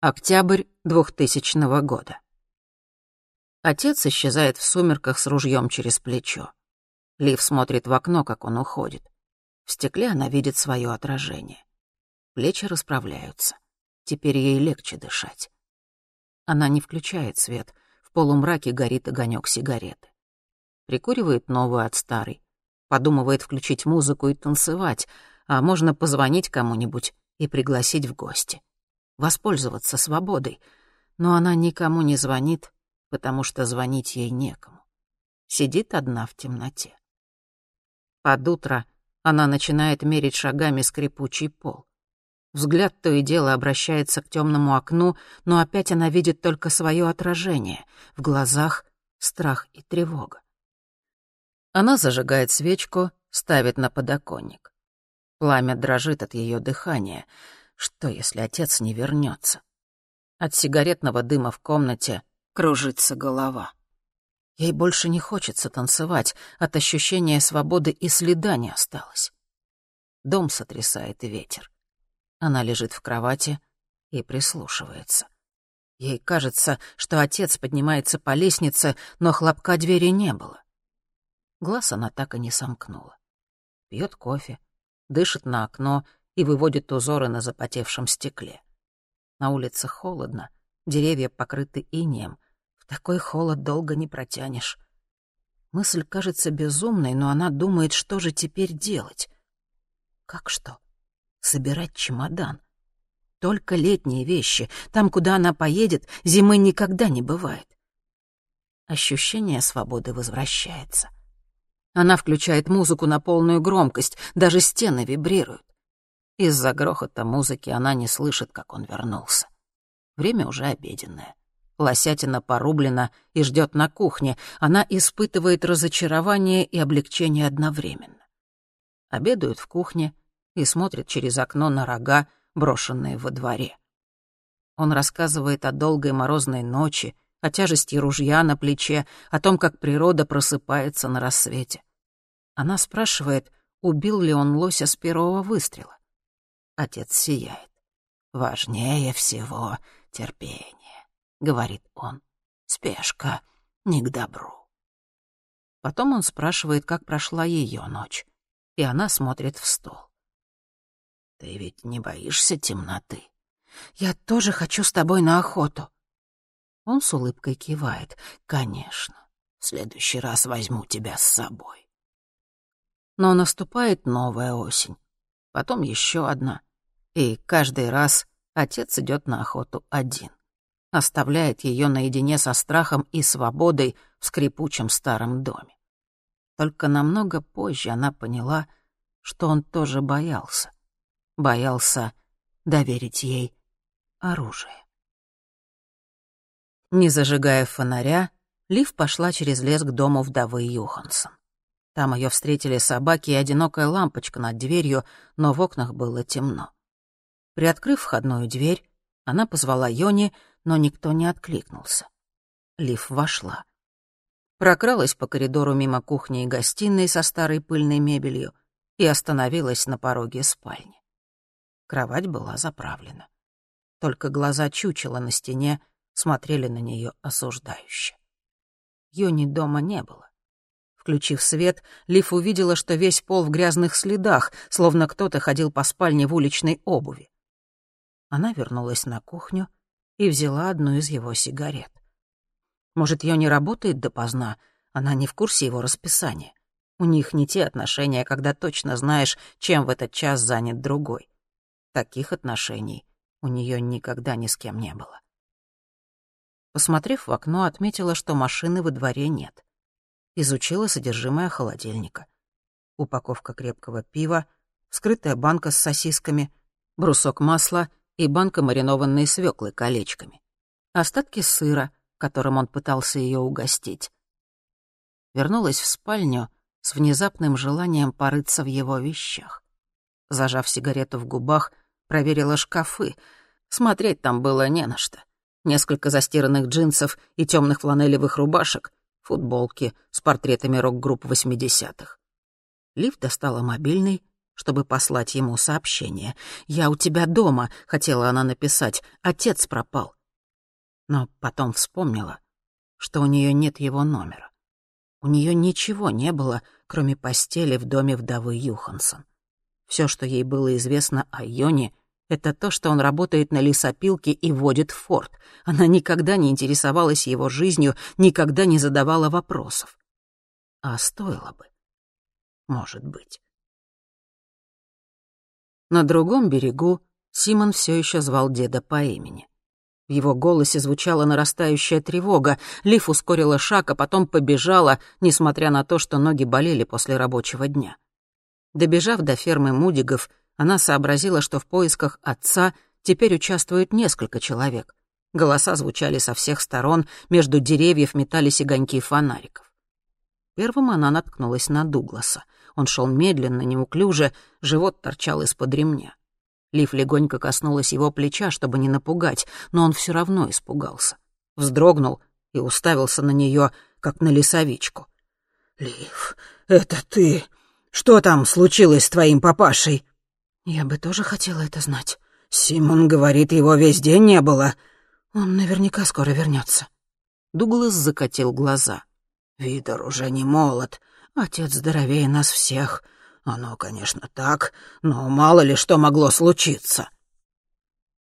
Октябрь 2000 года. Отец исчезает в сумерках с ружьем через плечо. Лив смотрит в окно, как он уходит. В стекле она видит свое отражение. Плечи расправляются. Теперь ей легче дышать. Она не включает свет. В полумраке горит огонек сигареты. Прикуривает новую от старой. Подумывает включить музыку и танцевать, а можно позвонить кому-нибудь и пригласить в гости воспользоваться свободой, но она никому не звонит, потому что звонить ей некому. Сидит одна в темноте. Под утро она начинает мерить шагами скрипучий пол. Взгляд то и дело обращается к темному окну, но опять она видит только свое отражение. В глазах страх и тревога. Она зажигает свечку, ставит на подоконник. Пламя дрожит от ее дыхания — что, если отец не вернется? От сигаретного дыма в комнате кружится голова. Ей больше не хочется танцевать, от ощущения свободы и следа не осталось. Дом сотрясает ветер. Она лежит в кровати и прислушивается. Ей кажется, что отец поднимается по лестнице, но хлопка двери не было. Глаз она так и не сомкнула. Пьет кофе, дышит на окно и выводит узоры на запотевшем стекле. На улице холодно, деревья покрыты инеем. В такой холод долго не протянешь. Мысль кажется безумной, но она думает, что же теперь делать. Как что? Собирать чемодан. Только летние вещи. Там, куда она поедет, зимы никогда не бывает. Ощущение свободы возвращается. Она включает музыку на полную громкость, даже стены вибрируют. Из-за грохота музыки она не слышит, как он вернулся. Время уже обеденное. Лосятина порублена и ждет на кухне. Она испытывает разочарование и облегчение одновременно. Обедают в кухне и смотрят через окно на рога, брошенные во дворе. Он рассказывает о долгой морозной ночи, о тяжести ружья на плече, о том, как природа просыпается на рассвете. Она спрашивает, убил ли он лося с первого выстрела. Отец сияет. «Важнее всего терпение», — говорит он. «Спешка не к добру». Потом он спрашивает, как прошла ее ночь, и она смотрит в стол. «Ты ведь не боишься темноты?» «Я тоже хочу с тобой на охоту». Он с улыбкой кивает. «Конечно, в следующий раз возьму тебя с собой». Но наступает новая осень, потом еще одна — и каждый раз отец идет на охоту один. Оставляет ее наедине со страхом и свободой в скрипучем старом доме. Только намного позже она поняла, что он тоже боялся. Боялся доверить ей оружие. Не зажигая фонаря, Лив пошла через лес к дому вдовы Юхансон. Там ее встретили собаки и одинокая лампочка над дверью, но в окнах было темно. Приоткрыв входную дверь, она позвала Йони, но никто не откликнулся. Лив вошла. Прокралась по коридору мимо кухни и гостиной со старой пыльной мебелью и остановилась на пороге спальни. Кровать была заправлена. Только глаза чучела на стене смотрели на нее осуждающе. Йони дома не было. Включив свет, Лив увидела, что весь пол в грязных следах, словно кто-то ходил по спальне в уличной обуви. Она вернулась на кухню и взяла одну из его сигарет. Может, ее не работает допоздна, она не в курсе его расписания. У них не те отношения, когда точно знаешь, чем в этот час занят другой. Таких отношений у нее никогда ни с кем не было. Посмотрев в окно, отметила, что машины во дворе нет. Изучила содержимое холодильника. Упаковка крепкого пива, скрытая банка с сосисками, брусок масла и банка маринованной свеклы колечками. Остатки сыра, которым он пытался ее угостить. Вернулась в спальню с внезапным желанием порыться в его вещах. Зажав сигарету в губах, проверила шкафы. Смотреть там было не на что. Несколько застиранных джинсов и темных фланелевых рубашек, футболки с портретами рок-групп 80-х. Лив достала мобильный, чтобы послать ему сообщение. «Я у тебя дома», — хотела она написать, — «отец пропал». Но потом вспомнила, что у нее нет его номера. У нее ничего не было, кроме постели в доме вдовы Юхансон. Все, что ей было известно о Йоне, это то, что он работает на лесопилке и водит форт. Она никогда не интересовалась его жизнью, никогда не задавала вопросов. А стоило бы. Может быть. На другом берегу Симон все еще звал деда по имени. В его голосе звучала нарастающая тревога. Лиф ускорила шаг, а потом побежала, несмотря на то, что ноги болели после рабочего дня. Добежав до фермы Мудигов, она сообразила, что в поисках отца теперь участвует несколько человек. Голоса звучали со всех сторон, между деревьев метались огоньки фонариков. Первым она наткнулась на Дугласа. Он шел медленно, неуклюже, живот торчал из-под ремня. Лив легонько коснулась его плеча, чтобы не напугать, но он все равно испугался. Вздрогнул и уставился на нее, как на лесовичку. «Лив, это ты? Что там случилось с твоим папашей?» «Я бы тоже хотела это знать». «Симон говорит, его весь день не было». «Он наверняка скоро вернется. Дуглас закатил глаза. «Видор уже не молод. Отец здоровее нас всех. Оно, конечно, так, но мало ли что могло случиться».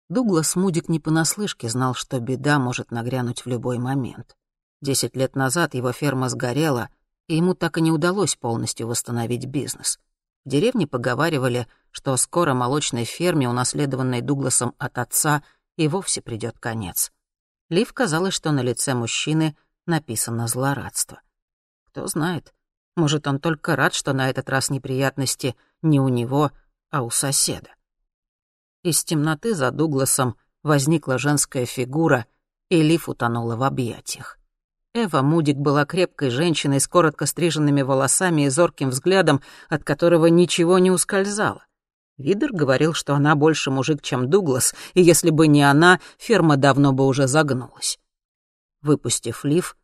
Дуглас Мудик не понаслышке знал, что беда может нагрянуть в любой момент. Десять лет назад его ферма сгорела, и ему так и не удалось полностью восстановить бизнес. В деревне поговаривали, что скоро молочной ферме, унаследованной Дугласом от отца, и вовсе придет конец. Лив казалось, что на лице мужчины написано злорадство. Кто знает, может, он только рад, что на этот раз неприятности не у него, а у соседа. Из темноты за Дугласом возникла женская фигура, и Лив утонула в объятиях. Эва Мудик была крепкой женщиной с коротко стриженными волосами и зорким взглядом, от которого ничего не ускользало. Видер говорил, что она больше мужик, чем Дуглас, и если бы не она, ферма давно бы уже загнулась. Выпустив лиф,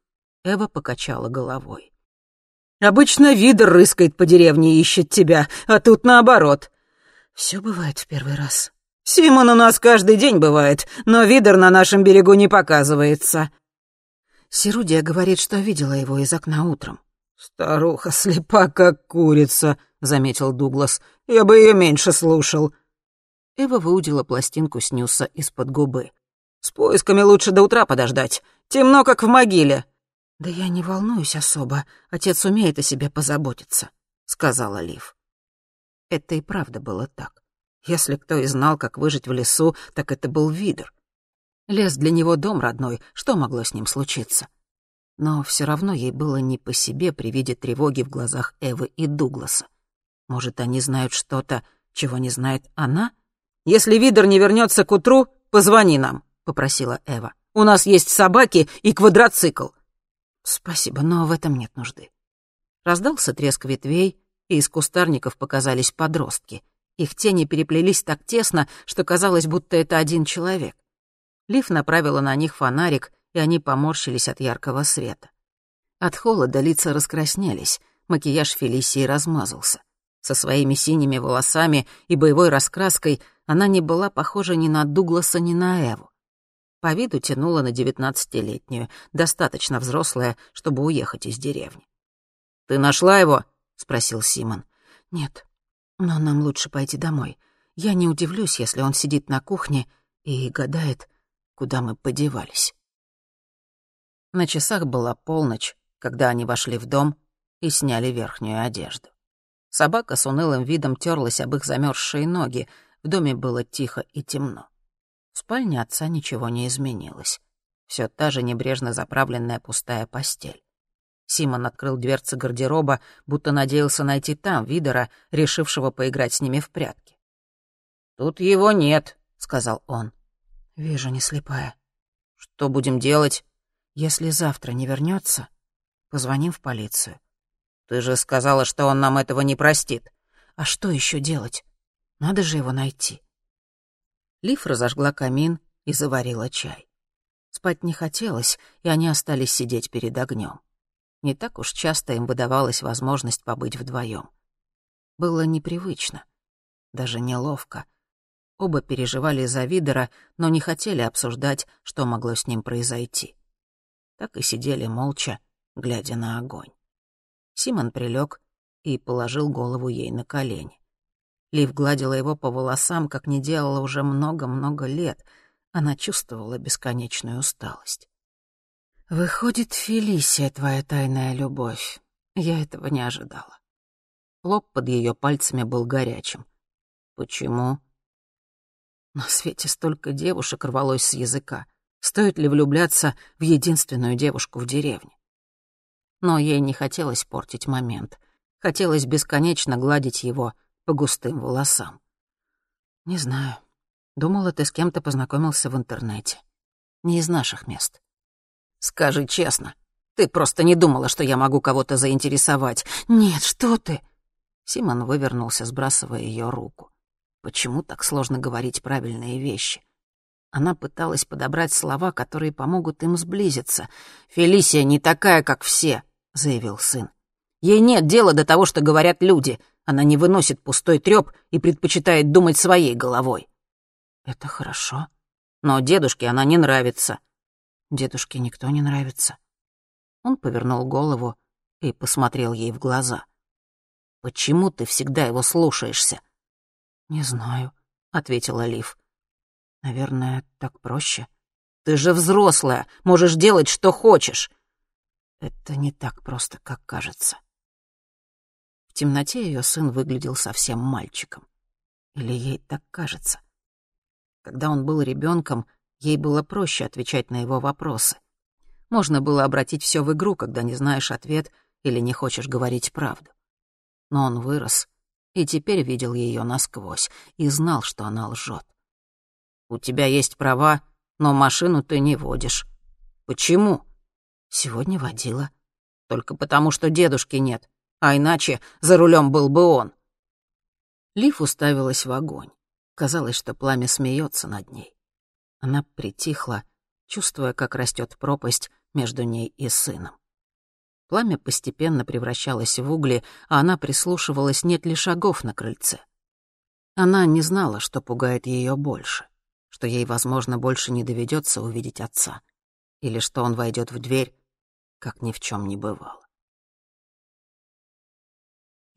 Эва покачала головой. «Обычно Видер рыскает по деревне и ищет тебя, а тут наоборот». «Все бывает в первый раз». «Симон у нас каждый день бывает, но Видер на нашем берегу не показывается». Сирудия говорит, что видела его из окна утром. «Старуха слепа, как курица», — заметил Дуглас. «Я бы ее меньше слушал». Эва выудила пластинку снюса из-под губы. «С поисками лучше до утра подождать. Темно, как в могиле». «Да я не волнуюсь особо. Отец умеет о себе позаботиться», — сказала Лив. Это и правда было так. Если кто и знал, как выжить в лесу, так это был Видер. Лес для него дом родной, что могло с ним случиться? Но все равно ей было не по себе при виде тревоги в глазах Эвы и Дугласа. Может, они знают что-то, чего не знает она? «Если Видер не вернется к утру, позвони нам», — попросила Эва. «У нас есть собаки и квадроцикл». «Спасибо, но в этом нет нужды». Раздался треск ветвей, и из кустарников показались подростки. Их тени переплелись так тесно, что казалось, будто это один человек. Лив направила на них фонарик, и они поморщились от яркого света. От холода лица раскраснелись, макияж Фелисии размазался. Со своими синими волосами и боевой раскраской она не была похожа ни на Дугласа, ни на Эву. По виду тянула на девятнадцатилетнюю, достаточно взрослая, чтобы уехать из деревни. «Ты нашла его?» — спросил Симон. «Нет, но нам лучше пойти домой. Я не удивлюсь, если он сидит на кухне и гадает, куда мы подевались. На часах была полночь, когда они вошли в дом и сняли верхнюю одежду. Собака с унылым видом терлась об их замерзшие ноги, в доме было тихо и темно. Спальне отца ничего не изменилось. Все та же небрежно заправленная пустая постель. Симон открыл дверцы гардероба, будто надеялся найти там Видера, решившего поиграть с ними в прятки. «Тут его нет», — сказал он. Вижу, не слепая. Что будем делать? Если завтра не вернется, позвоним в полицию. Ты же сказала, что он нам этого не простит. А что еще делать? Надо же его найти. Лив разожгла камин и заварила чай. Спать не хотелось, и они остались сидеть перед огнем. Не так уж часто им выдавалась возможность побыть вдвоем. Было непривычно. даже неловко. Оба переживали за Видера, но не хотели обсуждать, что могло с ним произойти. Так и сидели молча, глядя на огонь. Симон прилег и положил голову ей на колени. Лив гладила его по волосам, как не делала уже много-много лет. Она чувствовала бесконечную усталость. «Выходит, Фелисия твоя тайная любовь. Я этого не ожидала». Лоб под ее пальцами был горячим. «Почему?» На свете столько девушек рвалось с языка. Стоит ли влюбляться в единственную девушку в деревне? Но ей не хотелось портить момент. Хотелось бесконечно гладить его по густым волосам. «Не знаю. Думала, ты с кем-то познакомился в интернете. Не из наших мест». «Скажи честно, ты просто не думала, что я могу кого-то заинтересовать?» «Нет, что ты!» Симон вывернулся, сбрасывая ее руку. Почему так сложно говорить правильные вещи? Она пыталась подобрать слова, которые помогут им сблизиться. «Фелисия не такая, как все», — заявил сын. «Ей нет дела до того, что говорят люди. Она не выносит пустой трёп и предпочитает думать своей головой». «Это хорошо. Но дедушке она не нравится». «Дедушке никто не нравится». Он повернул голову и посмотрел ей в глаза. «Почему ты всегда его слушаешься? «Не знаю», — ответила Лив. «Наверное, так проще». «Ты же взрослая, можешь делать, что хочешь». «Это не так просто, как кажется». Темноте ее сын выглядел совсем мальчиком. Или ей так кажется. Когда он был ребенком, ей было проще отвечать на его вопросы. Можно было обратить все в игру, когда не знаешь ответ или не хочешь говорить правду. Но он вырос и теперь видел ее насквозь и знал, что она лжет. «У тебя есть права, но машину ты не водишь. Почему?» «Сегодня водила». «Только потому, что дедушки нет, а иначе за рулем был бы он». Лив уставилась в огонь. Казалось, что пламя смеется над ней. Она притихла, чувствуя, как растет пропасть между ней и сыном. Пламя постепенно превращалось в угли, а она прислушивалась, нет ли шагов на крыльце. Она не знала, что пугает ее больше, что ей, возможно, больше не доведется увидеть отца, или что он войдет в дверь, как ни в чем не бывало.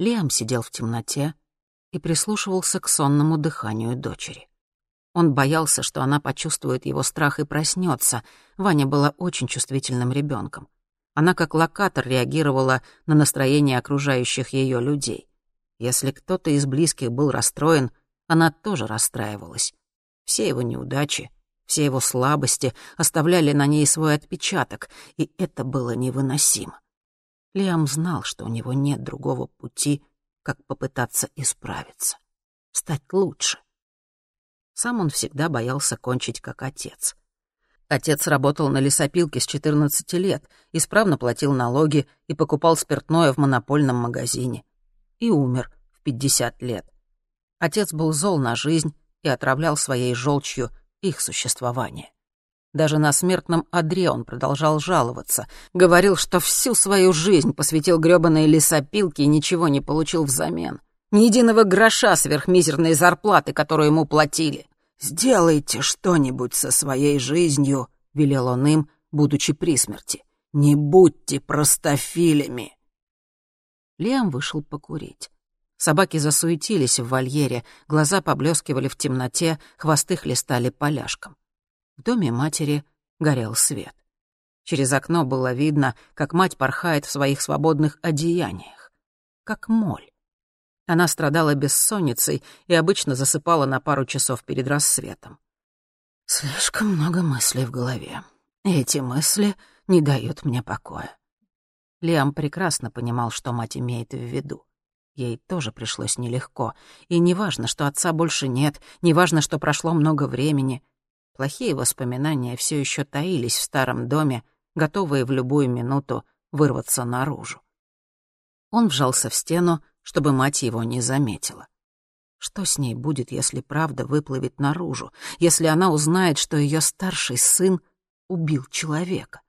Лиам сидел в темноте и прислушивался к сонному дыханию дочери. Он боялся, что она почувствует его страх и проснется. Ваня была очень чувствительным ребенком. Она как локатор реагировала на настроение окружающих ее людей. Если кто-то из близких был расстроен, она тоже расстраивалась. Все его неудачи, все его слабости оставляли на ней свой отпечаток, и это было невыносимо. Лиам знал, что у него нет другого пути, как попытаться исправиться, стать лучше. Сам он всегда боялся кончить как отец. Отец работал на лесопилке с 14 лет, исправно платил налоги и покупал спиртное в монопольном магазине. И умер в 50 лет. Отец был зол на жизнь и отравлял своей желчью их существование. Даже на смертном одре он продолжал жаловаться, говорил, что всю свою жизнь посвятил грёбаной лесопилке и ничего не получил взамен. Ни единого гроша сверхмизерной зарплаты, которую ему платили. «Сделайте что-нибудь со своей жизнью», — велел он им, будучи при смерти. «Не будьте простофилями». Лиам вышел покурить. Собаки засуетились в вольере, глаза поблескивали в темноте, хвосты хлестали поляшком. В доме матери горел свет. Через окно было видно, как мать порхает в своих свободных одеяниях. Как моль. Она страдала бессонницей и обычно засыпала на пару часов перед рассветом. Слишком много мыслей в голове. эти мысли не дают мне покоя. Лиам прекрасно понимал, что мать имеет в виду. Ей тоже пришлось нелегко. И неважно, что отца больше нет, неважно, что прошло много времени. Плохие воспоминания все еще таились в старом доме, готовые в любую минуту вырваться наружу. Он вжался в стену, чтобы мать его не заметила. Что с ней будет, если правда выплывет наружу, если она узнает, что ее старший сын убил человека?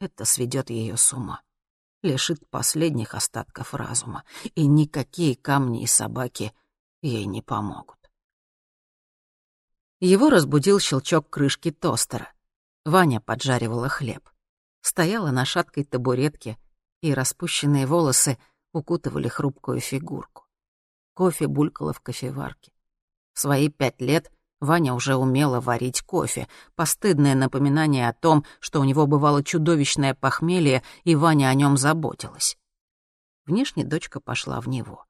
Это сведет ее с ума, лишит последних остатков разума, и никакие камни и собаки ей не помогут. Его разбудил щелчок крышки тостера. Ваня поджаривала хлеб. Стояла на шаткой табуретке, и распущенные волосы укутывали хрупкую фигурку. Кофе булькало в кофеварке. В свои пять лет Ваня уже умела варить кофе, постыдное напоминание о том, что у него бывало чудовищное похмелье, и Ваня о нем заботилась. Внешне дочка пошла в него.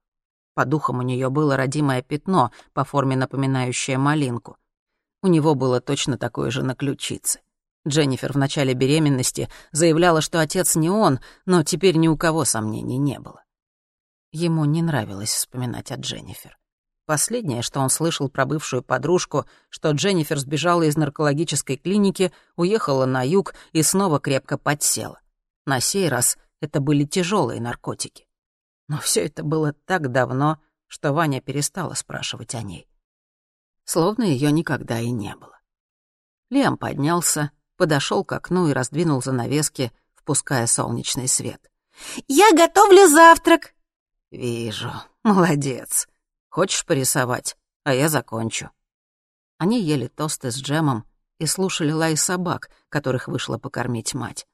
По духам у нее было родимое пятно, по форме напоминающее малинку. У него было точно такое же на ключице. Дженнифер в начале беременности заявляла, что отец не он, но теперь ни у кого сомнений не было. Ему не нравилось вспоминать о Дженнифер. Последнее, что он слышал про бывшую подружку, что Дженнифер сбежала из наркологической клиники, уехала на юг и снова крепко подсела. На сей раз это были тяжелые наркотики. Но все это было так давно, что Ваня перестала спрашивать о ней словно ее никогда и не было. Лиам поднялся, подошел к окну и раздвинул занавески, впуская солнечный свет. «Я готовлю завтрак!» «Вижу. Молодец. Хочешь порисовать? А я закончу». Они ели тосты с джемом и слушали лай собак, которых вышла покормить мать.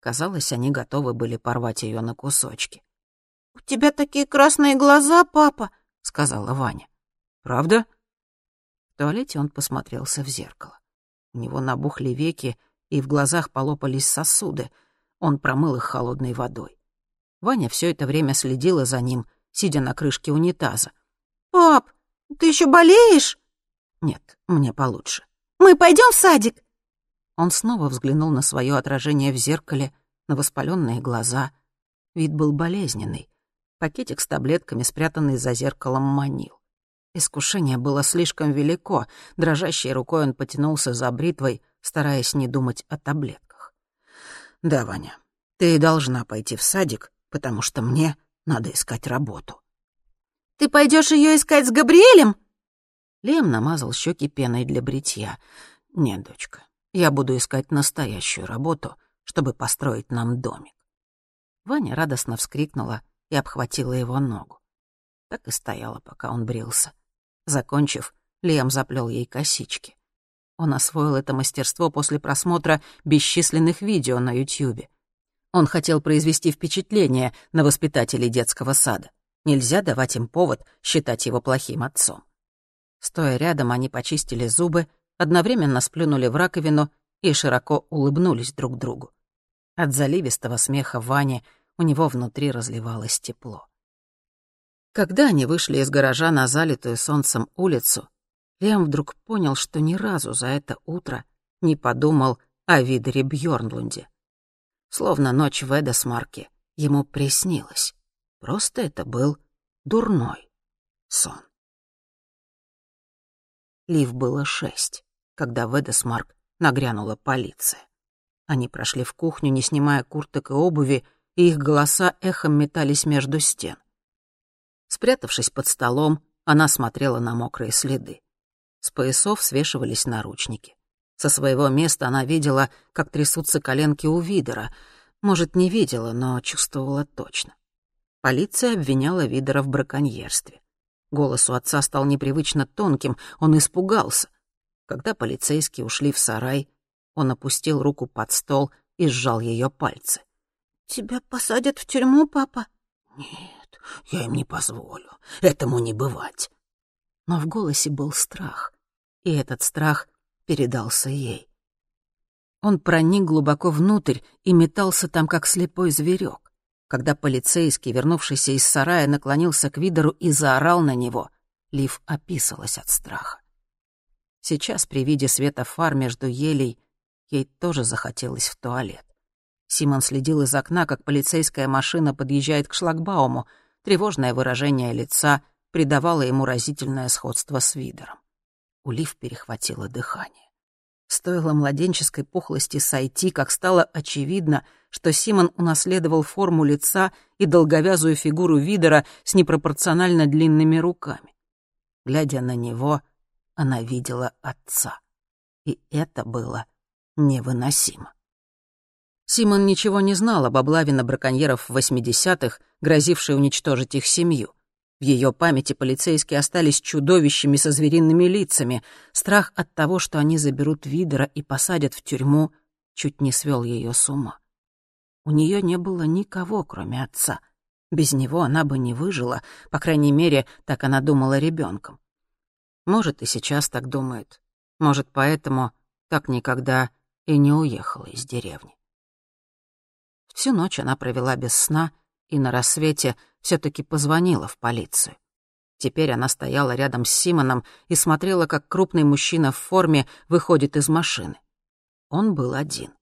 Казалось, они готовы были порвать ее на кусочки. «У тебя такие красные глаза, папа», — сказала Ваня. «Правда?» В туалете он посмотрелся в зеркало. У него набухли веки, и в глазах полопались сосуды. Он промыл их холодной водой. Ваня все это время следила за ним, сидя на крышке унитаза. «Пап, ты еще болеешь?» «Нет, мне получше». «Мы пойдем в садик?» Он снова взглянул на свое отражение в зеркале, на воспаленные глаза. Вид был болезненный. Пакетик с таблетками, спрятанный за зеркалом, манил. Искушение было слишком велико. Дрожащей рукой он потянулся за бритвой, стараясь не думать о таблетках. «Да, Ваня, ты должна пойти в садик, потому что мне надо искать работу». «Ты пойдешь ее искать с Габриэлем?» Лем намазал щеки пеной для бритья. «Нет, дочка, я буду искать настоящую работу, чтобы построить нам домик». Ваня радостно вскрикнула и обхватила его ногу. Так и стояла, пока он брился. Закончив, Лиам заплел ей косички. Он освоил это мастерство после просмотра бесчисленных видео на Ютьюбе. Он хотел произвести впечатление на воспитателей детского сада. Нельзя давать им повод считать его плохим отцом. Стоя рядом, они почистили зубы, одновременно сплюнули в раковину и широко улыбнулись друг другу. От заливистого смеха Вани у него внутри разливалось тепло. Когда они вышли из гаража на залитую солнцем улицу, Лем вдруг понял, что ни разу за это утро не подумал о Видере Бьёрнлунде. Словно ночь в Эдосмарке ему приснилось. Просто это был дурной сон. Лив было шесть, когда в Эдосмарк нагрянула полиция. Они прошли в кухню, не снимая курток и обуви, и их голоса эхом метались между стен. Спрятавшись под столом, она смотрела на мокрые следы. С поясов свешивались наручники. Со своего места она видела, как трясутся коленки у Видера. Может, не видела, но чувствовала точно. Полиция обвиняла Видера в браконьерстве. Голос у отца стал непривычно тонким, он испугался. Когда полицейские ушли в сарай, он опустил руку под стол и сжал ее пальцы. «Тебя посадят в тюрьму, папа?» «Нет, я им не позволю. Этому не бывать. Но в голосе был страх, и этот страх передался ей. Он проник глубоко внутрь и метался там, как слепой зверек. Когда полицейский, вернувшийся из сарая, наклонился к Видеру и заорал на него, Лив описалась от страха. Сейчас при виде света фар между елей ей тоже захотелось в туалет. Симон следил из окна, как полицейская машина подъезжает к шлагбауму — Тревожное выражение лица придавало ему разительное сходство с Видером. У Лив перехватило дыхание. Стоило младенческой пухлости сойти, как стало очевидно, что Симон унаследовал форму лица и долговязую фигуру Видера с непропорционально длинными руками. Глядя на него, она видела отца. И это было невыносимо. Симон ничего не знал об облаве на браконьеров в 80-х, грозившей уничтожить их семью. В ее памяти полицейские остались чудовищами со звериными лицами. Страх от того, что они заберут Видера и посадят в тюрьму, чуть не свел ее с ума. У нее не было никого, кроме отца. Без него она бы не выжила, по крайней мере, так она думала ребенком. Может, и сейчас так думает. Может, поэтому так никогда и не уехала из деревни. Всю ночь она провела без сна и на рассвете все таки позвонила в полицию. Теперь она стояла рядом с Симоном и смотрела, как крупный мужчина в форме выходит из машины. Он был один.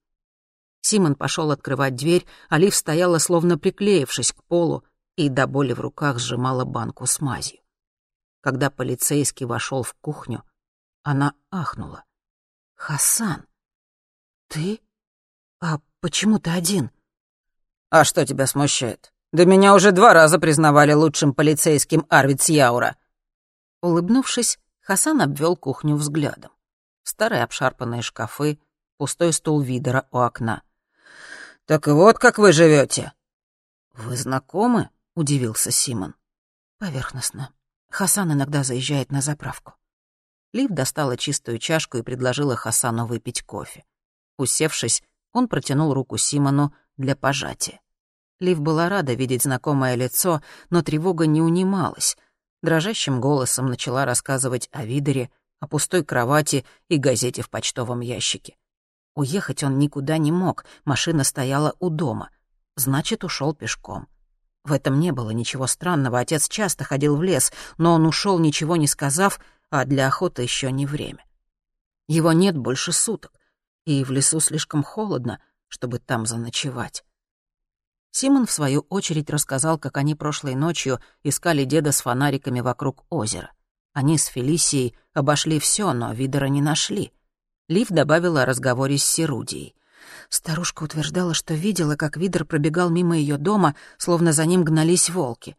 Симон пошел открывать дверь, а Лив стояла, словно приклеившись к полу, и до боли в руках сжимала банку с мазью. Когда полицейский вошел в кухню, она ахнула. «Хасан, ты? А почему ты один?» «А что тебя смущает? Да меня уже два раза признавали лучшим полицейским Арвиц Яура». Улыбнувшись, Хасан обвел кухню взглядом. Старые обшарпанные шкафы, пустой стул Видера у окна. «Так вот как вы живете. «Вы знакомы?» — удивился Симон. «Поверхностно. Хасан иногда заезжает на заправку». Лив достала чистую чашку и предложила Хасану выпить кофе. Усевшись, он протянул руку Симону для пожатия. Лив была рада видеть знакомое лицо, но тревога не унималась. Дрожащим голосом начала рассказывать о Видере, о пустой кровати и газете в почтовом ящике. Уехать он никуда не мог, машина стояла у дома. Значит, ушел пешком. В этом не было ничего странного, отец часто ходил в лес, но он ушел, ничего не сказав, а для охоты еще не время. Его нет больше суток, и в лесу слишком холодно, чтобы там заночевать. Симон, в свою очередь, рассказал, как они прошлой ночью искали деда с фонариками вокруг озера. Они с Фелисией обошли все, но Видера не нашли. Лив добавила о разговоре с Серудией. Старушка утверждала, что видела, как Видер пробегал мимо ее дома, словно за ним гнались волки.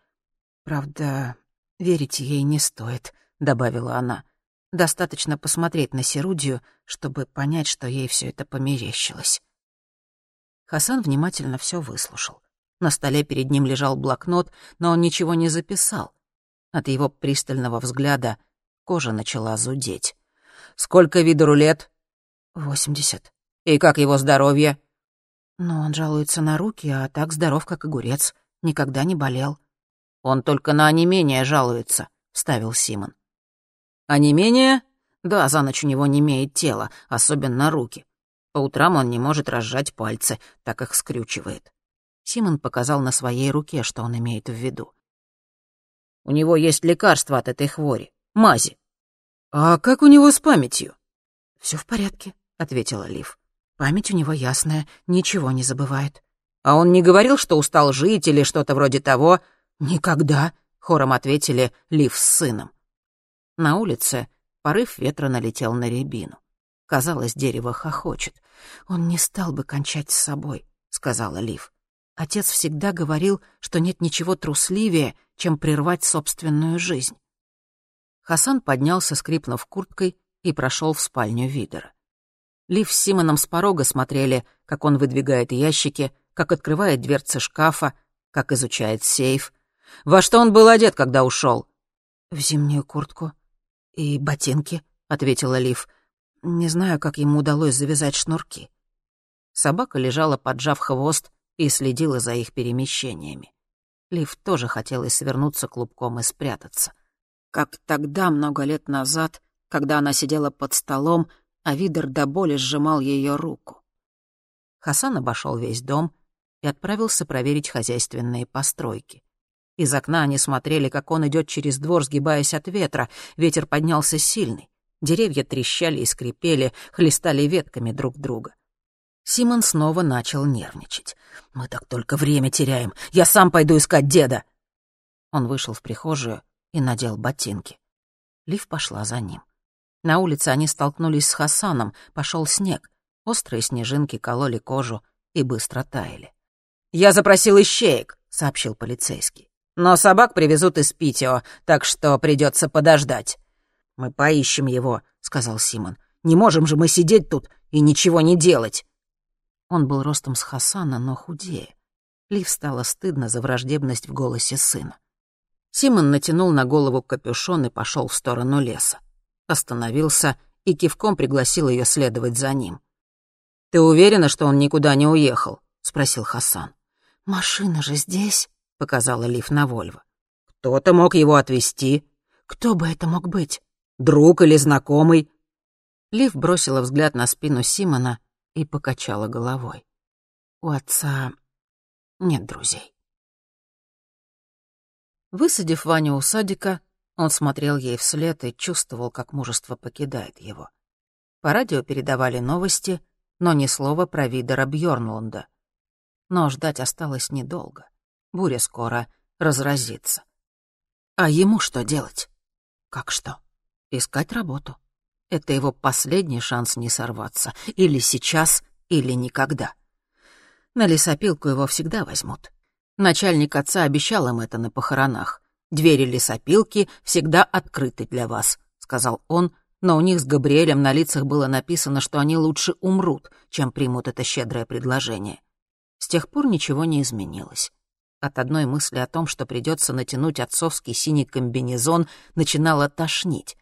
«Правда, верить ей не стоит», — добавила она. «Достаточно посмотреть на Серудию, чтобы понять, что ей все это померещилось». Хасан внимательно все выслушал. На столе перед ним лежал блокнот, но он ничего не записал. От его пристального взгляда кожа начала зудеть. «Сколько Видеру лет?» «Восемьдесят». «И как его здоровье?» «Ну, он жалуется на руки, а так здоров, как огурец. Никогда не болел». «Он только на онемение жалуется», — вставил Симон. «Онемение?» «Да, за ночь у него не имеет тела, особенно руки. По утрам он не может разжать пальцы, так их скрючивает. Симон показал на своей руке, что он имеет в виду. «У него есть лекарство от этой хвори, мази». «А как у него с памятью?» Все в порядке», — ответила Лив. «Память у него ясная, ничего не забывает». «А он не говорил, что устал жить или что-то вроде того?» «Никогда», — хором ответили Лив с сыном. На улице порыв ветра налетел на рябину. Казалось, дерево хохочет. «Он не стал бы кончать с собой», — сказала Лив. Отец всегда говорил, что нет ничего трусливее, чем прервать собственную жизнь. Хасан поднялся, скрипнув курткой, и прошел в спальню Видера. Лив с Симоном с порога смотрели, как он выдвигает ящики, как открывает дверцы шкафа, как изучает сейф. «Во что он был одет, когда ушел? «В зимнюю куртку и ботинки», — ответила Лив. Не знаю, как ему удалось завязать шнурки. Собака лежала, поджав хвост, и следила за их перемещениями. Лив тоже хотелось свернуться клубком и спрятаться. Как тогда, много лет назад, когда она сидела под столом, а Видер до боли сжимал ее руку. Хасан обошел весь дом и отправился проверить хозяйственные постройки. Из окна они смотрели, как он идет через двор, сгибаясь от ветра. Ветер поднялся сильный. Деревья трещали и скрипели, хлестали ветками друг друга. Симон снова начал нервничать. «Мы так только время теряем. Я сам пойду искать деда!» Он вышел в прихожую и надел ботинки. Лив пошла за ним. На улице они столкнулись с Хасаном, пошел снег. Острые снежинки кололи кожу и быстро таяли. «Я запросил ищеек», — сообщил полицейский. «Но собак привезут из Питио, так что придется подождать». «Мы поищем его», — сказал Симон. «Не можем же мы сидеть тут и ничего не делать». Он был ростом с Хасана, но худее. Лив стало стыдно за враждебность в голосе сына. Симон натянул на голову капюшон и пошел в сторону леса. Остановился и кивком пригласил ее следовать за ним. «Ты уверена, что он никуда не уехал?» — спросил Хасан. «Машина же здесь», — показала Лив на Вольво. «Кто-то мог его отвезти». «Кто бы это мог быть?» «Друг или знакомый?» Лив бросила взгляд на спину Симона и покачала головой. «У отца нет друзей». Высадив Ваню у садика, он смотрел ей вслед и чувствовал, как мужество покидает его. По радио передавали новости, но ни слова про Видера Бьёрнланда. Но ждать осталось недолго. Буря скоро разразится. А ему что делать? Как что? Искать работу. Это его последний шанс не сорваться. Или сейчас, или никогда. На лесопилку его всегда возьмут. Начальник отца обещал им это на похоронах. «Двери лесопилки всегда открыты для вас», — сказал он, но у них с Габриэлем на лицах было написано, что они лучше умрут, чем примут это щедрое предложение. С тех пор ничего не изменилось. От одной мысли о том, что придется натянуть отцовский синий комбинезон, начинало тошнить.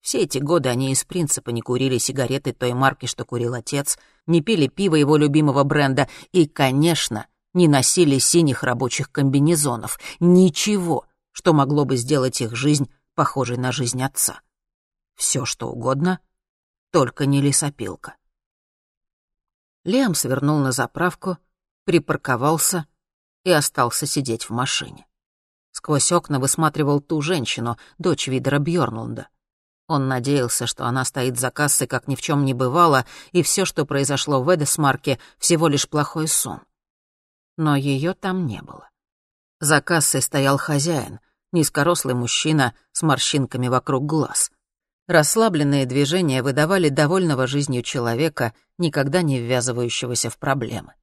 Все эти годы они из принципа не курили сигареты той марки, что курил отец, не пили пиво его любимого бренда и, конечно, не носили синих рабочих комбинезонов. Ничего, что могло бы сделать их жизнь похожей на жизнь отца. Все что угодно, только не лесопилка. Лиам свернул на заправку, припарковался и остался сидеть в машине. Сквозь окна высматривал ту женщину, дочь Видера Бьорнлунда. Он надеялся, что она стоит за кассой, как ни в чем не бывало, и все, что произошло в Эдесмарке, всего лишь плохой сон. Но ее там не было. За кассой стоял хозяин, низкорослый мужчина с морщинками вокруг глаз. Расслабленные движения выдавали довольного жизнью человека, никогда не ввязывающегося в проблемы.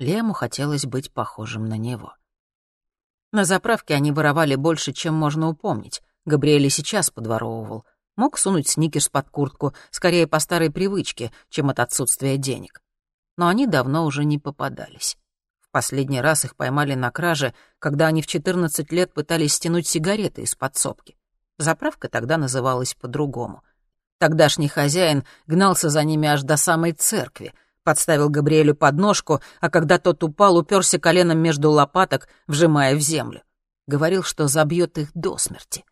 Лему хотелось быть похожим на него. На заправке они воровали больше, чем можно упомнить. Габриэль сейчас подворовывал — Мог сунуть сникерс под куртку, скорее по старой привычке, чем от отсутствия денег. Но они давно уже не попадались. В последний раз их поймали на краже, когда они в 14 лет пытались стянуть сигареты из подсобки. Заправка тогда называлась по-другому. Тогдашний хозяин гнался за ними аж до самой церкви, подставил Габриэлю подножку, а когда тот упал, уперся коленом между лопаток, вжимая в землю. Говорил, что забьет их до смерти.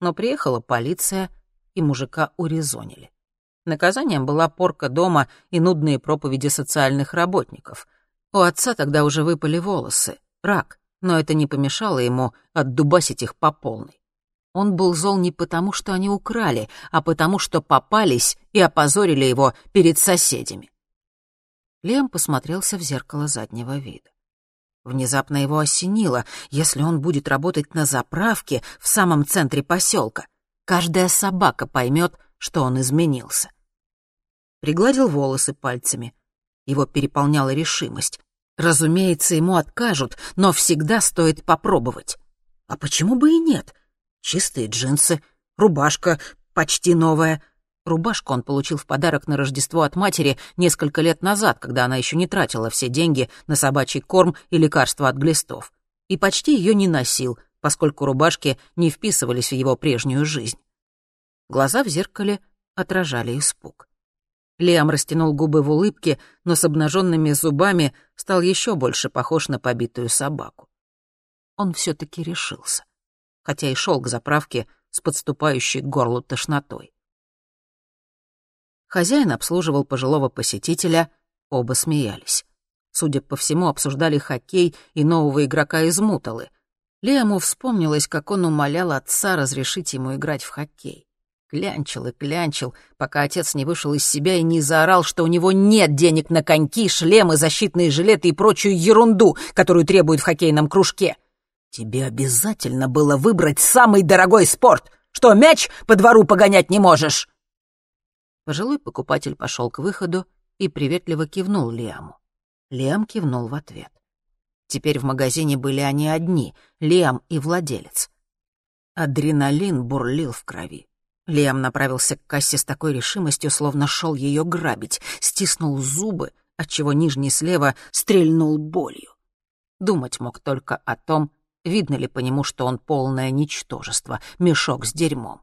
Но приехала полиция, и мужика урезонили. Наказанием была порка дома и нудные проповеди социальных работников. У отца тогда уже выпали волосы, рак, но это не помешало ему отдубасить их по полной. Он был зол не потому, что они украли, а потому, что попались и опозорили его перед соседями. Лем посмотрелся в зеркало заднего вида. Внезапно его осенило, если он будет работать на заправке в самом центре поселка — Каждая собака поймет, что он изменился. Пригладил волосы пальцами. Его переполняла решимость. Разумеется, ему откажут, но всегда стоит попробовать. А почему бы и нет? Чистые джинсы, рубашка почти новая. Рубашку он получил в подарок на Рождество от матери несколько лет назад, когда она еще не тратила все деньги на собачий корм и лекарства от глистов. И почти ее не носил, поскольку рубашки не вписывались в его прежнюю жизнь. Глаза в зеркале отражали испуг. Лиам растянул губы в улыбке, но с обнаженными зубами стал еще больше похож на побитую собаку. Он все-таки решился, хотя и шел к заправке с подступающей к горлу тошнотой. Хозяин обслуживал пожилого посетителя, оба смеялись. Судя по всему, обсуждали хоккей и нового игрока из Муталы. Лиаму вспомнилось, как он умолял отца разрешить ему играть в хоккей. Клянчил и клянчил, пока отец не вышел из себя и не заорал, что у него нет денег на коньки, шлемы, защитные жилеты и прочую ерунду, которую требуют в хоккейном кружке. Тебе обязательно было выбрать самый дорогой спорт. Что, мяч по двору погонять не можешь? Пожилой покупатель пошел к выходу и приветливо кивнул Лиаму. Лиам кивнул в ответ. Теперь в магазине были они одни, Лиам и владелец. Адреналин бурлил в крови. Лиам направился к кассе с такой решимостью, словно шел ее грабить, стиснул зубы, отчего нижний слева стрельнул болью. Думать мог только о том, Видно ли по нему, что он полное ничтожество, мешок с дерьмом?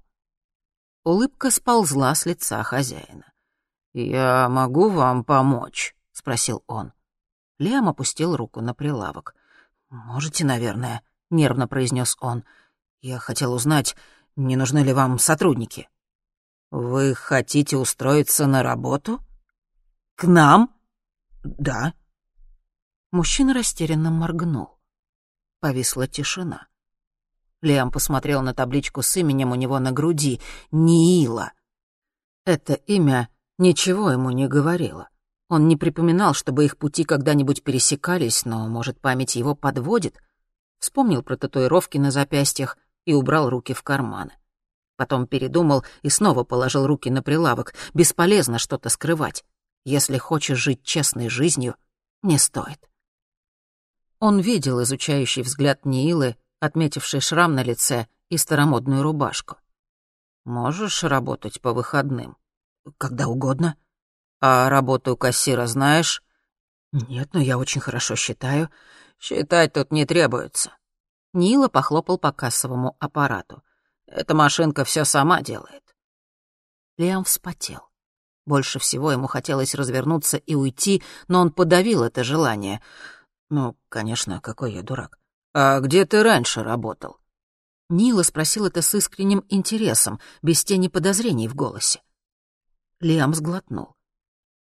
Улыбка сползла с лица хозяина. «Я могу вам помочь?» — спросил он. Лиам опустил руку на прилавок. «Можете, наверное», — нервно произнес он. «Я хотел узнать, не нужны ли вам сотрудники?» «Вы хотите устроиться на работу?» «К нам?» «Да». Мужчина растерянно моргнул. Повисла тишина. Лиам посмотрел на табличку с именем у него на груди — Ниила. Это имя ничего ему не говорило. Он не припоминал, чтобы их пути когда-нибудь пересекались, но, может, память его подводит. Вспомнил про татуировки на запястьях и убрал руки в карманы. Потом передумал и снова положил руки на прилавок. Бесполезно что-то скрывать. Если хочешь жить честной жизнью, не стоит. Он видел изучающий взгляд Нилы, отметивший шрам на лице и старомодную рубашку. «Можешь работать по выходным?» «Когда угодно». «А работу кассира знаешь?» «Нет, но я очень хорошо считаю». «Считать тут не требуется». Нила похлопал по кассовому аппарату. «Эта машинка все сама делает». Лиам вспотел. Больше всего ему хотелось развернуться и уйти, но он подавил это желание. «Ну, конечно, какой я дурак. А где ты раньше работал?» Нила спросил это с искренним интересом, без тени подозрений в голосе. Лиам сглотнул.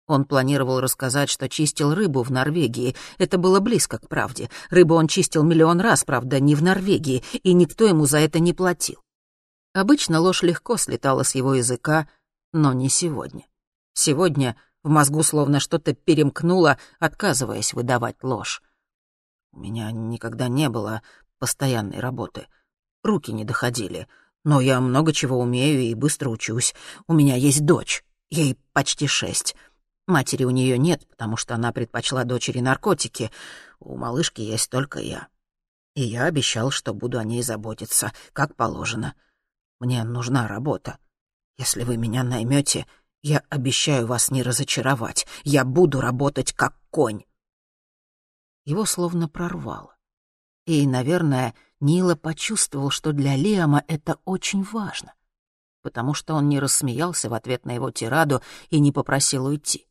Он планировал рассказать, что чистил рыбу в Норвегии. Это было близко к правде. Рыбу он чистил миллион раз, правда, не в Норвегии, и никто ему за это не платил. Обычно ложь легко слетала с его языка, но не сегодня. Сегодня в мозгу словно что-то перемкнуло, отказываясь выдавать ложь. У меня никогда не было постоянной работы. Руки не доходили. Но я много чего умею и быстро учусь. У меня есть дочь. Ей почти шесть. Матери у нее нет, потому что она предпочла дочери наркотики. У малышки есть только я. И я обещал, что буду о ней заботиться, как положено. Мне нужна работа. Если вы меня наймете, я обещаю вас не разочаровать. Я буду работать как конь. Его словно прорвало. И, наверное, Нила почувствовал, что для Лиама это очень важно потому что он не рассмеялся в ответ на его тираду и не попросил уйти.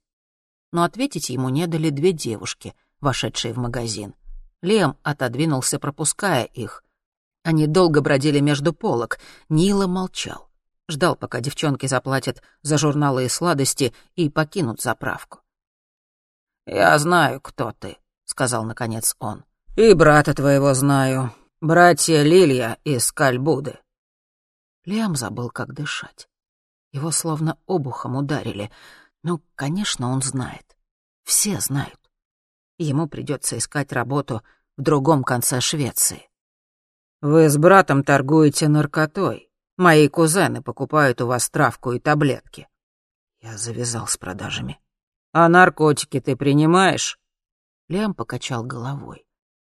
Но ответить ему не дали две девушки, вошедшие в магазин. Лем отодвинулся, пропуская их. Они долго бродили между полок. Нила молчал. Ждал, пока девчонки заплатят за журналы и сладости и покинут заправку. «Я знаю, кто ты», — сказал наконец он. «И брата твоего знаю. Братья Лилия из Кальбуды. Лиам забыл, как дышать. Его словно обухом ударили. Ну, конечно, он знает. Все знают. Ему придется искать работу в другом конце Швеции. «Вы с братом торгуете наркотой. Мои кузены покупают у вас травку и таблетки». Я завязал с продажами. «А наркотики ты принимаешь?» Лиам покачал головой.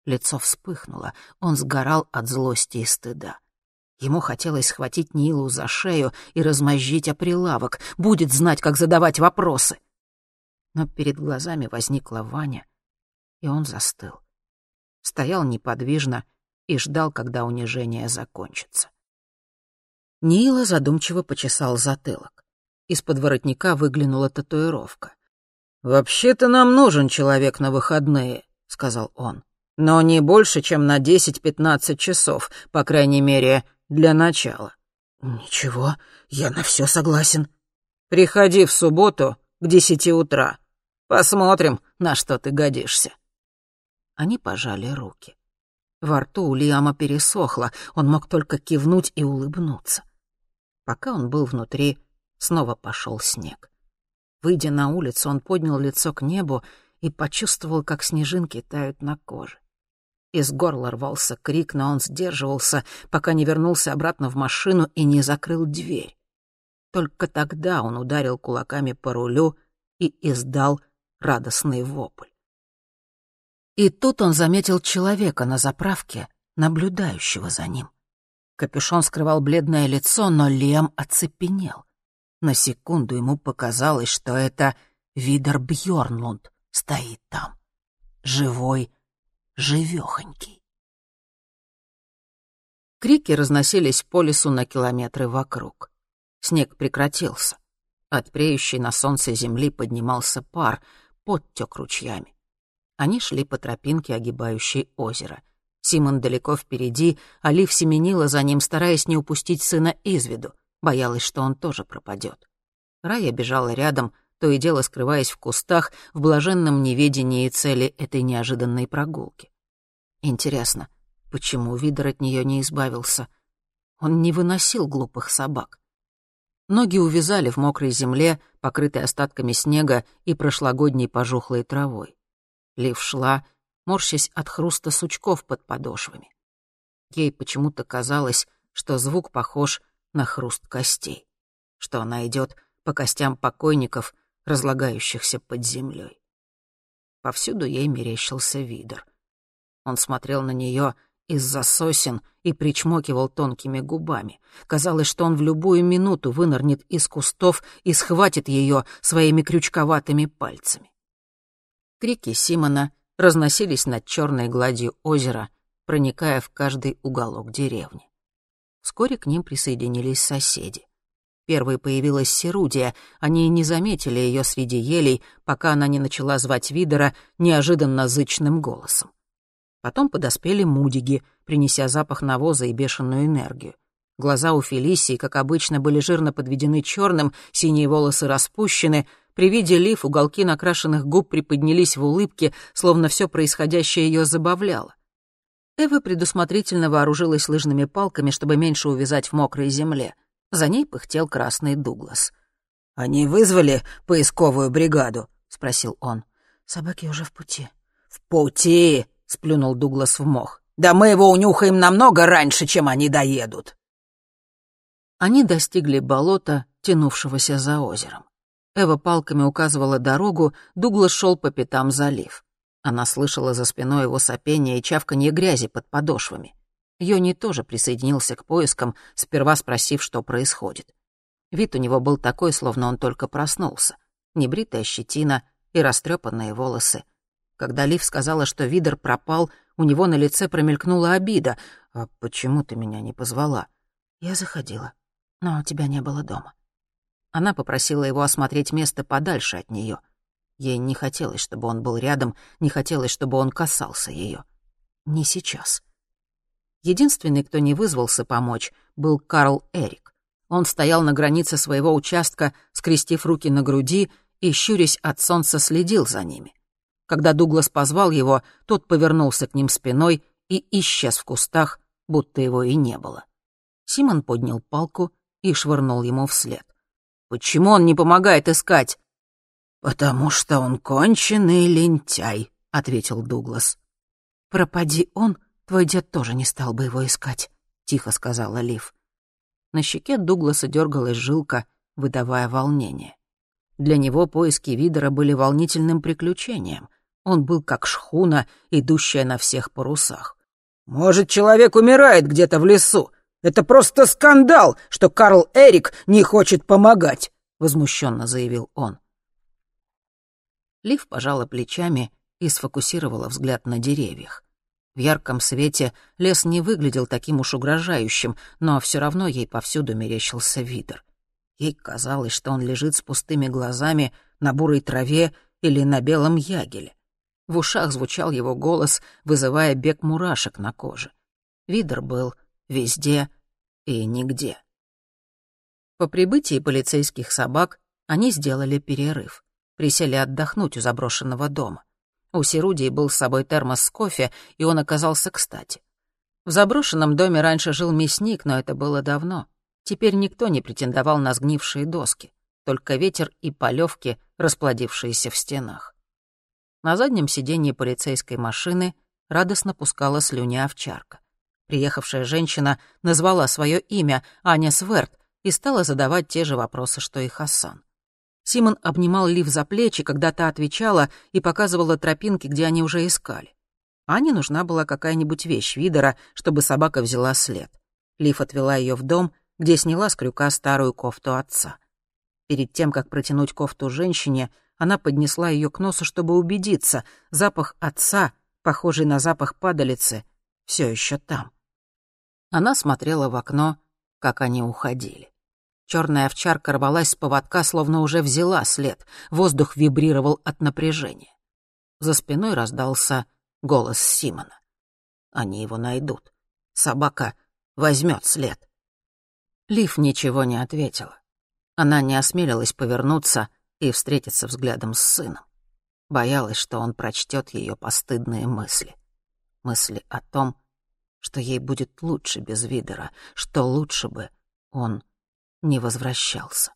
Лицо вспыхнуло, он сгорал от злости и стыда. Ему хотелось схватить Нилу за шею и размозжить о прилавок, будет знать, как задавать вопросы. Но перед глазами возникла Ваня, и он застыл. Стоял неподвижно и ждал, когда унижение закончится. Нила задумчиво почесал затылок. Из-под воротника выглянула татуировка. «Вообще-то нам нужен человек на выходные», — сказал он. «Но не больше, чем на десять-пятнадцать часов, по крайней мере, для начала». «Ничего, я на все согласен». «Приходи в субботу к десяти утра. Посмотрим, на что ты годишься». Они пожали руки. Во рту у Лиама пересохло, он мог только кивнуть и улыбнуться. Пока он был внутри, снова пошел снег. Выйдя на улицу, он поднял лицо к небу и почувствовал, как снежинки тают на коже. Из горла рвался крик, но он сдерживался, пока не вернулся обратно в машину и не закрыл дверь. Только тогда он ударил кулаками по рулю и издал радостный вопль. И тут он заметил человека на заправке, наблюдающего за ним. Капюшон скрывал бледное лицо, но Лем оцепенел. На секунду ему показалось, что это Видер Бьорнлунд стоит там, живой живехонький. Крики разносились по лесу на километры вокруг. Снег прекратился. От преющей на солнце земли поднимался пар, подтек ручьями. Они шли по тропинке, огибающей озеро. Симон далеко впереди, а Лив семенила за ним, стараясь не упустить сына из виду. Боялась, что он тоже пропадет. Рая бежала рядом, то и дело скрываясь в кустах, в блаженном неведении цели этой неожиданной прогулки. Интересно, почему Видер от нее не избавился? Он не выносил глупых собак. Ноги увязали в мокрой земле, покрытой остатками снега и прошлогодней пожухлой травой. Лив шла, морщась от хруста сучков под подошвами. Ей почему-то казалось, что звук похож на хруст костей, что она идет по костям покойников, разлагающихся под землей. Повсюду ей мерещился Видер. Он смотрел на нее из-за сосен и причмокивал тонкими губами. Казалось, что он в любую минуту вынырнет из кустов и схватит ее своими крючковатыми пальцами. Крики Симона разносились над черной гладью озера, проникая в каждый уголок деревни. Вскоре к ним присоединились соседи. Первой появилась Серудия, они не заметили ее среди елей, пока она не начала звать Видера неожиданно зычным голосом. Потом подоспели мудиги, принеся запах навоза и бешеную энергию. Глаза у Фелисии, как обычно, были жирно подведены черным, синие волосы распущены. При виде лиф уголки накрашенных губ приподнялись в улыбке, словно все происходящее ее забавляло. Эва предусмотрительно вооружилась лыжными палками, чтобы меньше увязать в мокрой земле. За ней пыхтел красный Дуглас. «Они вызвали поисковую бригаду?» — спросил он. «Собаки уже в пути». «В пути!» — сплюнул Дуглас в мох. «Да мы его унюхаем намного раньше, чем они доедут». Они достигли болота, тянувшегося за озером. Эва палками указывала дорогу, Дуглас шел по пятам залив. Она слышала за спиной его сопение и чавканье грязи под подошвами. Йони тоже присоединился к поискам, сперва спросив, что происходит. Вид у него был такой, словно он только проснулся. Небритая щетина и растрепанные волосы — когда Лив сказала, что Видер пропал, у него на лице промелькнула обида. «А почему ты меня не позвала?» «Я заходила, но тебя не было дома». Она попросила его осмотреть место подальше от нее. Ей не хотелось, чтобы он был рядом, не хотелось, чтобы он касался ее. Не сейчас. Единственный, кто не вызвался помочь, был Карл Эрик. Он стоял на границе своего участка, скрестив руки на груди и, щурясь от солнца, следил за ними. Когда Дуглас позвал его, тот повернулся к ним спиной и исчез в кустах, будто его и не было. Симон поднял палку и швырнул ему вслед. «Почему он не помогает искать?» «Потому что он конченый лентяй», — ответил Дуглас. «Пропади он, твой дед тоже не стал бы его искать», — тихо сказала Лив. На щеке Дугласа дергалась жилка, выдавая волнение. Для него поиски Видера были волнительным приключением. Он был как шхуна, идущая на всех парусах. «Может, человек умирает где-то в лесу? Это просто скандал, что Карл Эрик не хочет помогать!» — возмущенно заявил он. Лив пожала плечами и сфокусировала взгляд на деревьях. В ярком свете лес не выглядел таким уж угрожающим, но все равно ей повсюду мерещился Видер. Ей казалось, что он лежит с пустыми глазами на бурой траве или на белом ягеле. В ушах звучал его голос, вызывая бег мурашек на коже. Видер был везде и нигде. По прибытии полицейских собак они сделали перерыв. Присели отдохнуть у заброшенного дома. У Серудии был с собой термос с кофе, и он оказался кстати. В заброшенном доме раньше жил мясник, но это было давно. Теперь никто не претендовал на сгнившие доски, только ветер и полевки, расплодившиеся в стенах. На заднем сиденье полицейской машины радостно пускала слюни овчарка. Приехавшая женщина назвала свое имя Аня Сверт и стала задавать те же вопросы, что и Хасан. Симон обнимал Лив за плечи, когда та отвечала и показывала тропинки, где они уже искали. Ане нужна была какая-нибудь вещь Видера, чтобы собака взяла след. Лив отвела ее в дом, где сняла с крюка старую кофту отца. Перед тем, как протянуть кофту женщине, она поднесла ее к носу, чтобы убедиться, запах отца, похожий на запах падалицы, все еще там. Она смотрела в окно, как они уходили. Черная овчарка рвалась с поводка, словно уже взяла след. Воздух вибрировал от напряжения. За спиной раздался голос Симона. Они его найдут. Собака возьмет след. Лив ничего не ответила. Она не осмелилась повернуться и встретиться взглядом с сыном. Боялась, что он прочтет ее постыдные мысли. Мысли о том, что ей будет лучше без Видера, что лучше бы он не возвращался.